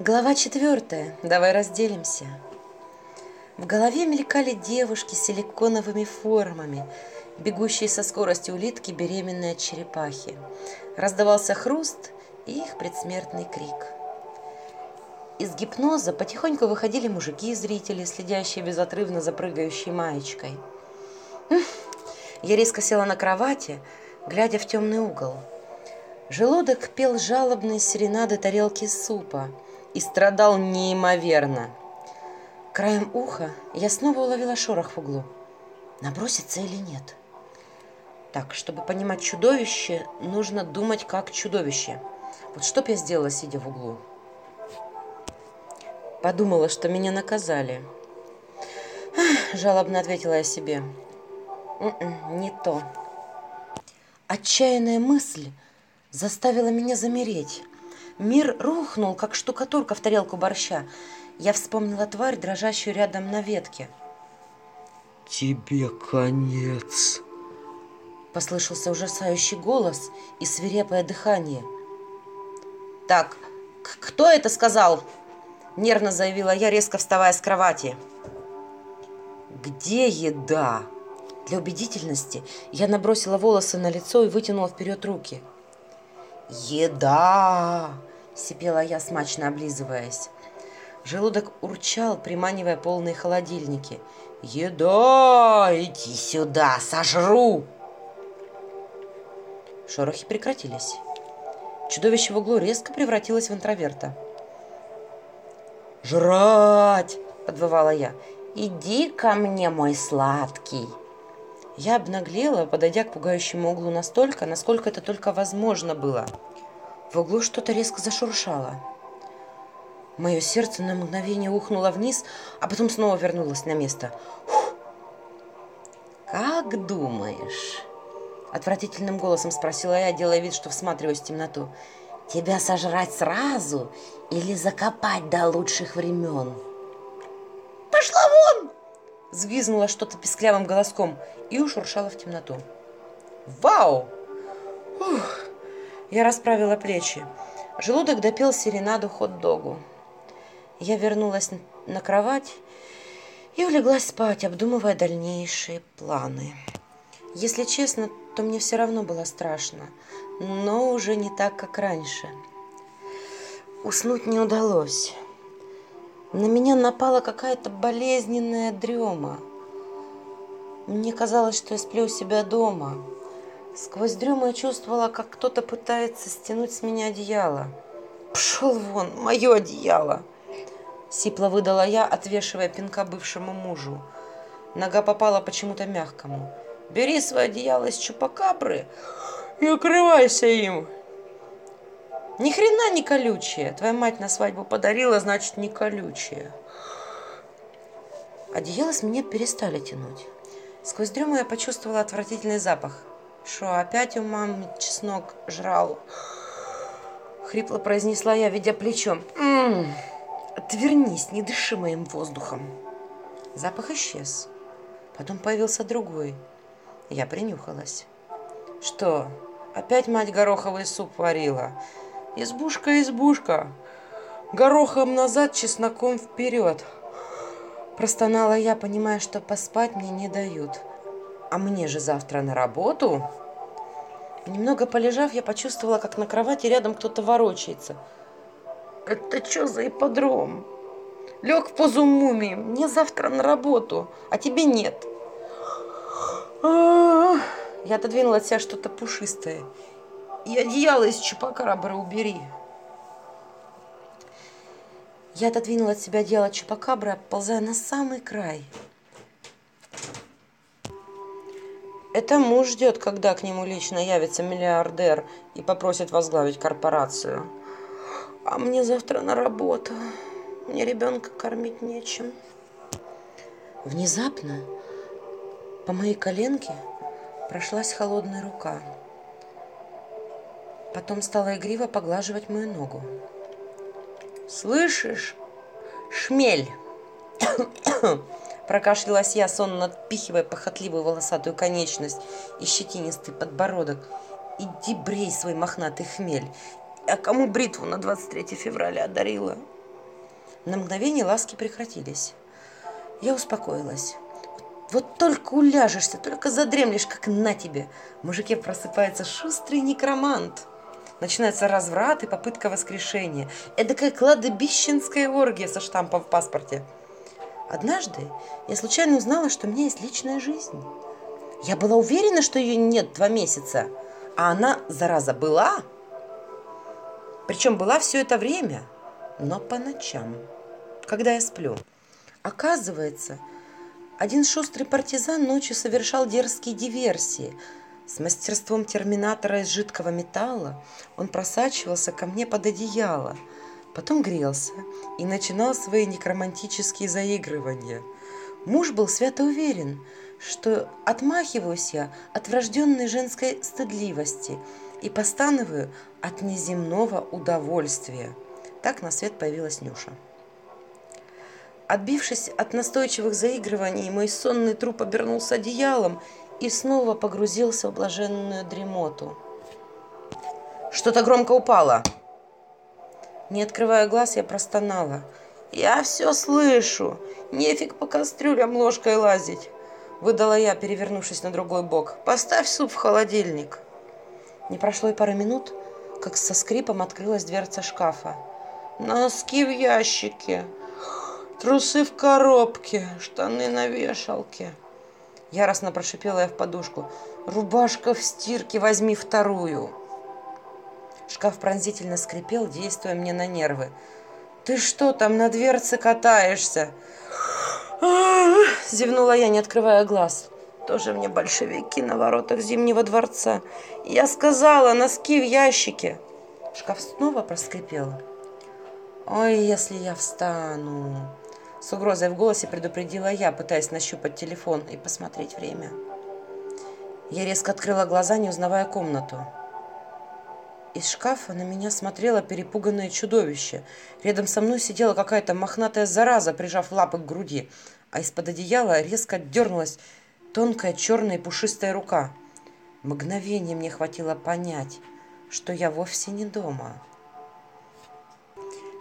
Глава четвертая. Давай разделимся. В голове мелькали девушки с силиконовыми формами, бегущие со скоростью улитки беременные от черепахи. Раздавался хруст и их предсмертный крик. Из гипноза потихоньку выходили мужики-зрители, следящие безотрывно за прыгающей маечкой. Я резко села на кровати, глядя в темный угол. Желудок пел жалобные серенады тарелки супа и страдал неимоверно. Краем уха я снова уловила шорох в углу. Наброситься или нет? Так, чтобы понимать чудовище, нужно думать как чудовище. Вот что б я сделала, сидя в углу? Подумала, что меня наказали. Жалобно ответила я себе. «М-м, не то. Отчаянная мысль заставила меня замереть. Мир рухнул, как штукатурка в тарелку борща. Я вспомнила тварь, дрожащую рядом на ветке. «Тебе конец!» Послышался ужасающий голос и свирепое дыхание. «Так, кто это сказал?» Нервно заявила я, резко вставая с кровати. «Где еда?» Для убедительности я набросила волосы на лицо и вытянула вперед руки. «Еда!» – сипела я, смачно облизываясь. Желудок урчал, приманивая полные холодильники. «Еда! Иди сюда, сожру!» Шорохи прекратились. Чудовище в углу резко превратилось в интроверта. «Жрать!» – подвывала я. «Иди ко мне, мой сладкий!» Я обнаглела, подойдя к пугающему углу настолько, насколько это только возможно было. В углу что-то резко зашуршало. Мое сердце на мгновение ухнуло вниз, а потом снова вернулось на место. Фух. «Как думаешь?» Отвратительным голосом спросила я, делая вид, что всматриваюсь в темноту. «Тебя сожрать сразу или закопать до лучших времен?» «Пошла вон!» Звизнула что-то песклявым голоском и ушуршала в темноту. «Вау!» Ух! Я расправила плечи. Желудок допел серенаду хот-догу. Я вернулась на кровать и улеглась спать, обдумывая дальнейшие планы. Если честно, то мне все равно было страшно, но уже не так, как раньше. Уснуть не удалось. На меня напала какая-то болезненная дрема. Мне казалось, что я сплю у себя дома. Сквозь дрему я чувствовала, как кто-то пытается стянуть с меня одеяло. «Пшел вон, мое одеяло!» Сипло выдала я, отвешивая пинка бывшему мужу. Нога попала почему-то мягкому. «Бери свое одеяло из чупакабры и укрывайся им!» Ни хрена не колючее. Твоя мать на свадьбу подарила, значит, не колючее. Одеяло с меня перестали тянуть. Сквозь дрему я почувствовала отвратительный запах. Что, опять у мамы чеснок жрал? Хрипло произнесла я, ведя плечом. М-м, отвернись, не дыши моим воздухом. Запах исчез. Потом появился другой. Я принюхалась. Что, опять мать гороховый суп варила? Избушка, избушка. Горохом назад, чесноком вперед. Простонала я, понимая, что поспать мне не дают. А мне же завтра на работу. Немного полежав, я почувствовала, как на кровати рядом кто-то ворочается. Это что за ипподром? Лег в позу мумии. Мне завтра на работу, а тебе нет. Я отодвинула от себя что-то пушистое и одеяло из чупакабры убери. Я отодвинула от себя одеяло чупакабры, ползая на самый край. Это муж ждет, когда к нему лично явится миллиардер и попросит возглавить корпорацию. А мне завтра на работу. Мне ребенка кормить нечем. Внезапно по моей коленке прошлась холодная рука. Потом стала игриво поглаживать мою ногу. «Слышишь, шмель!» Прокашлялась я, сонно отпихивая похотливую волосатую конечность и щетинистый подбородок. «Иди брей свой мохнатый хмель! А кому бритву на 23 февраля одарила?» На мгновение ласки прекратились. Я успокоилась. Вот только уляжешься, только задремлешь, как на тебе. В мужике просыпается шустрый некромант. Начинается разврат и попытка воскрешения. Эдакая кладбищенская оргия со штампом в паспорте. Однажды я случайно узнала, что у меня есть личная жизнь. Я была уверена, что ее нет два месяца, а она, зараза, была. Причем была все это время, но по ночам, когда я сплю. Оказывается, один шустрый партизан ночью совершал дерзкие диверсии – с мастерством терминатора из жидкого металла он просачивался ко мне под одеяло, потом грелся и начинал свои некромантические заигрывания. Муж был свято уверен, что отмахиваюсь я от врожденной женской стыдливости и постановую от неземного удовольствия. Так на свет появилась Нюша. Отбившись от настойчивых заигрываний, мой сонный труп обернулся одеялом и снова погрузился в блаженную дремоту. Что-то громко упало. Не открывая глаз, я простонала. «Я все слышу! Нефиг по кастрюлям ложкой лазить!» Выдала я, перевернувшись на другой бок. «Поставь суп в холодильник!» Не прошло и пары минут, как со скрипом открылась дверца шкафа. «Носки в ящике!» Трусы в коробке, штаны на вешалке. Яростно прошипела я в подушку. «Рубашка в стирке, возьми вторую!» Шкаф пронзительно скрипел, действуя мне на нервы. «Ты что там на дверце катаешься?» Зевнула я, не открывая глаз. Тоже мне большевики на воротах Зимнего дворца. Я сказала, носки в ящике. Шкаф снова проскрипел. Ой, если я встану. С угрозой в голосе предупредила я, пытаясь нащупать телефон и посмотреть время. Я резко открыла глаза, не узнавая комнату. Из шкафа на меня смотрело перепуганное чудовище. Рядом со мной сидела какая-то мохнатая зараза, прижав лапы к груди, а из-под одеяла резко дернулась тонкая черная пушистая рука. Мгновение мне хватило понять, что я вовсе не дома.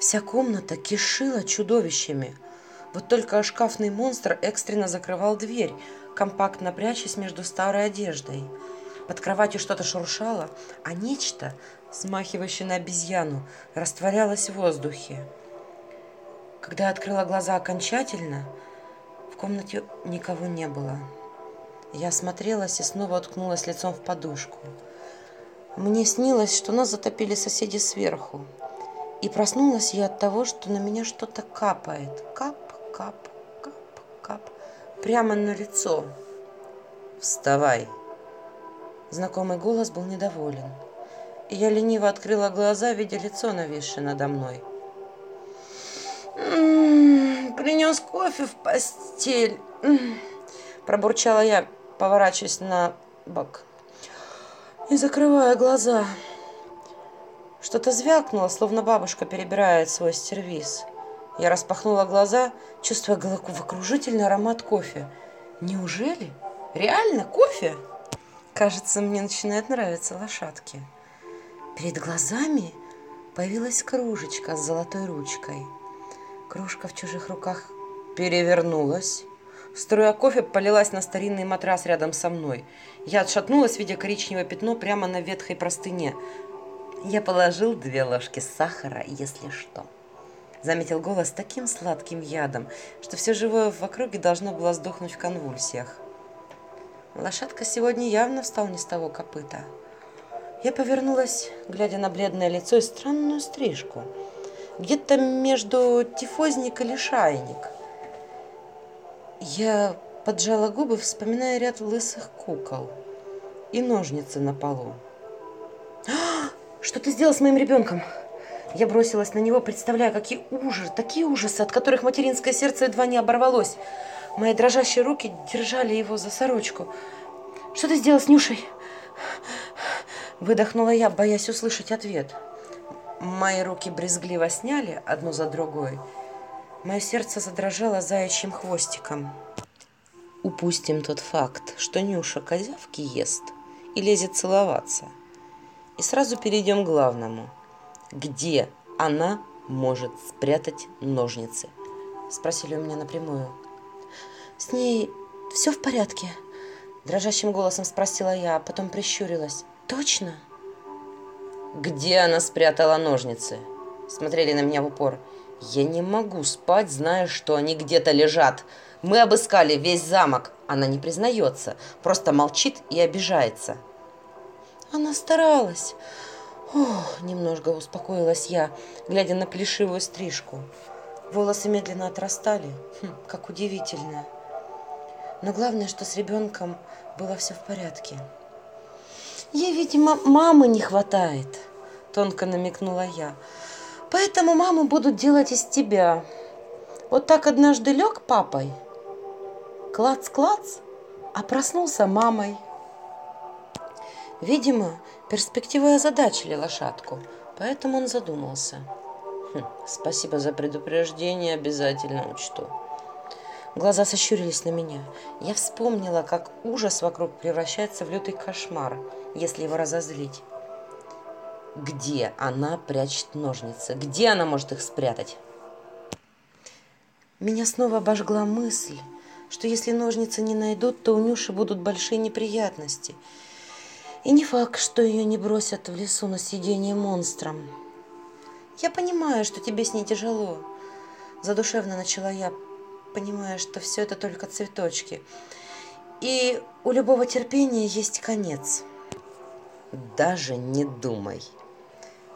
Вся комната кишила чудовищами – вот только шкафный монстр экстренно закрывал дверь, компактно прячась между старой одеждой. Под кроватью что-то шуршало, а нечто, смахивающее на обезьяну, растворялось в воздухе. Когда открыла глаза окончательно, в комнате никого не было. Я осмотрелась и снова уткнулась лицом в подушку. Мне снилось, что нас затопили соседи сверху. И проснулась я от того, что на меня что-то капает. Кап, кап, кап, кап, прямо на лицо. «Вставай!» Знакомый голос был недоволен. Я лениво открыла глаза, видя лицо, нависшее надо мной. «М-м, «Принес кофе в постель!» Пробурчала я, поворачиваясь на бок. И закрывая глаза. Что-то звякнуло, словно бабушка перебирает свой сервиз. Я распахнула глаза, чувствуя головокружительный аромат кофе. Неужели? Реально кофе? Кажется, мне начинают нравиться лошадки. Перед глазами появилась кружечка с золотой ручкой. Кружка в чужих руках перевернулась. Струя кофе полилась на старинный матрас рядом со мной. Я отшатнулась, видя коричневое пятно прямо на ветхой простыне. Я положил две ложки сахара, если что заметил голос таким сладким ядом, что все живое в округе должно было сдохнуть в конвульсиях. Лошадка сегодня явно встал не с того копыта. Я повернулась, глядя на бледное лицо и странную стрижку. Где-то между тифозник и лишайник. Я поджала губы, вспоминая ряд лысых кукол и ножницы на полу. «А, «Что ты сделал с моим ребенком?» Я бросилась на него, представляя, какие ужасы, такие ужасы, от которых материнское сердце едва не оборвалось. Мои дрожащие руки держали его за сорочку. «Что ты сделал с Нюшей?» Выдохнула я, боясь услышать ответ. Мои руки брезгливо сняли одну за другой. Мое сердце задрожало заячьим хвостиком. Упустим тот факт, что Нюша козявки ест и лезет целоваться. И сразу перейдем к главному – где она может спрятать ножницы? Спросили у меня напрямую. С ней все в порядке? Дрожащим голосом спросила я, а потом прищурилась. Точно? Где она спрятала ножницы? Смотрели на меня в упор. Я не могу спать, зная, что они где-то лежат. Мы обыскали весь замок. Она не признается, просто молчит и обижается. Она старалась. Ох, немножко успокоилась я, глядя на плешивую стрижку. Волосы медленно отрастали. Хм, как удивительно. Но главное, что с ребенком было все в порядке. Ей, видимо, мамы не хватает, тонко намекнула я. Поэтому маму будут делать из тебя. Вот так однажды лег папой, клац-клац, а проснулся мамой. Видимо, перспективы озадачили лошадку, поэтому он задумался. Хм, спасибо за предупреждение, обязательно учту. Глаза сощурились на меня. Я вспомнила, как ужас вокруг превращается в лютый кошмар, если его разозлить. Где она прячет ножницы? Где она может их спрятать? Меня снова обожгла мысль, что если ножницы не найдут, то у Нюши будут большие неприятности. И не факт, что ее не бросят в лесу на съедение монстром. Я понимаю, что тебе с ней тяжело. Задушевно начала я, понимая, что все это только цветочки. И у любого терпения есть конец. Даже не думай.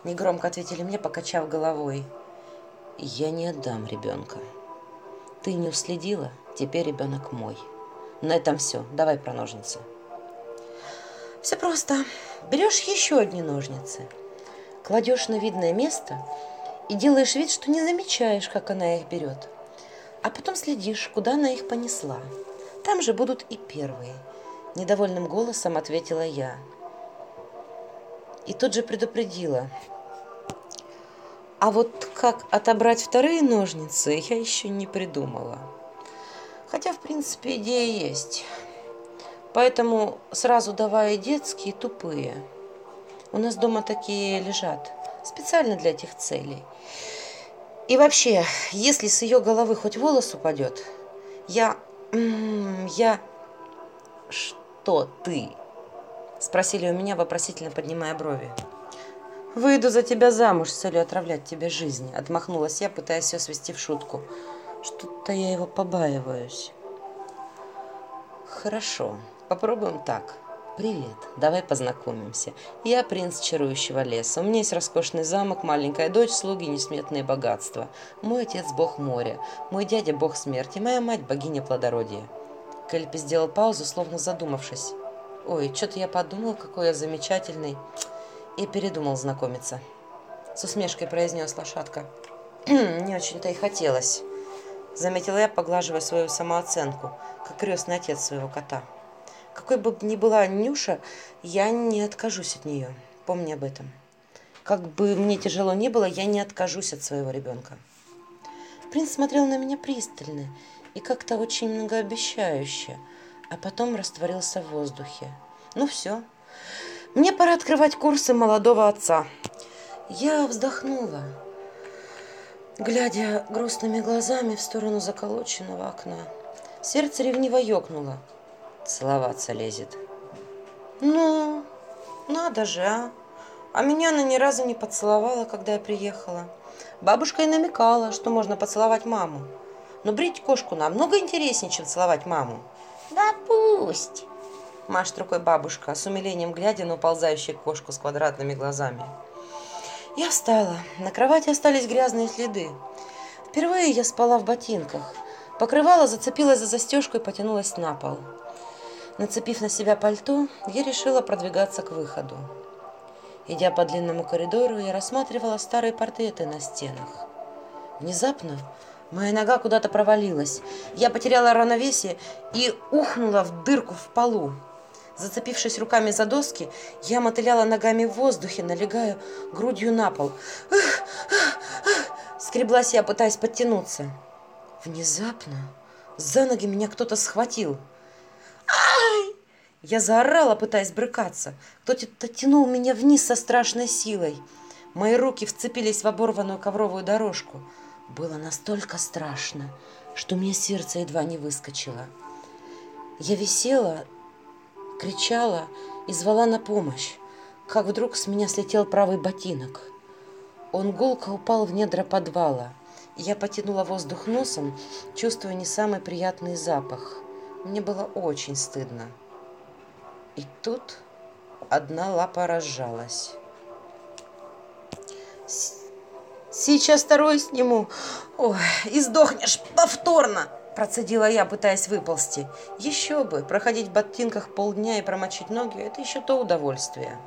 Негромко ответили мне, покачав головой. Я не отдам ребенка. Ты не уследила, теперь ребенок мой. На этом все. Давай про ножницы. Все просто. Берешь еще одни ножницы, кладешь на видное место и делаешь вид, что не замечаешь, как она их берет. А потом следишь, куда она их понесла. Там же будут и первые. Недовольным голосом ответила я и тут же предупредила. А вот как отобрать вторые ножницы, я еще не придумала. Хотя, в принципе, идея есть. Поэтому сразу давай детские, тупые. У нас дома такие лежат. Специально для этих целей. И вообще, если с ее головы хоть волос упадет, я... Я... Что ты? Спросили у меня, вопросительно поднимая брови. «Выйду за тебя замуж с целью отравлять тебе жизнь», — отмахнулась я, пытаясь все свести в шутку. «Что-то я его побаиваюсь». «Хорошо, попробуем так. Привет, давай познакомимся. Я принц чарующего леса. У меня есть роскошный замок, маленькая дочь, слуги, несметные богатства. Мой отец — бог моря, мой дядя — бог смерти, моя мать — богиня плодородия». Кельпи сделал паузу, словно задумавшись. Ой, что-то я подумал, какой я замечательный. И передумал знакомиться. С усмешкой произнес лошадка. Не очень-то и хотелось. Заметила я, поглаживая свою самооценку, как крестный отец своего кота. Какой бы ни была Нюша, я не откажусь от нее. Помни об этом. Как бы мне тяжело ни было, я не откажусь от своего ребенка. Принц смотрел на меня пристально и как-то очень многообещающе – а потом растворился в воздухе. Ну все, мне пора открывать курсы молодого отца. Я вздохнула, глядя грустными глазами в сторону заколоченного окна. Сердце ревниво ёкнуло. Целоваться лезет. Ну, надо же, а. А меня она ни разу не поцеловала, когда я приехала. Бабушка и намекала, что можно поцеловать маму. Но брить кошку намного интереснее, чем целовать маму. Да пусть. Машет рукой бабушка, с умилением глядя на уползающую кошку с квадратными глазами. Я встала. На кровати остались грязные следы. Впервые я спала в ботинках. Покрывало зацепилась за застежку и потянулась на пол. Нацепив на себя пальто, я решила продвигаться к выходу. Идя по длинному коридору, я рассматривала старые портреты на стенах. Внезапно Моя нога куда-то провалилась. Я потеряла равновесие и ухнула в дырку в полу. Зацепившись руками за доски, я мотыляла ногами в воздухе, налегая грудью на пол. Скреблась я, пытаясь подтянуться. Внезапно за ноги меня кто-то схватил. Я заорала, пытаясь брыкаться. Кто-то тянул меня вниз со страшной силой. Мои руки вцепились в оборванную ковровую дорожку. Было настолько страшно, что мне сердце едва не выскочило. Я висела, кричала и звала на помощь, как вдруг с меня слетел правый ботинок. Он гулко упал в недра подвала. Я потянула воздух носом, чувствуя не самый приятный запах. Мне было очень стыдно. И тут одна лапа разжалась. Сейчас второй сниму. Ой, и сдохнешь повторно, процедила я, пытаясь выползти. Еще бы, проходить в ботинках полдня и промочить ноги – это еще то удовольствие.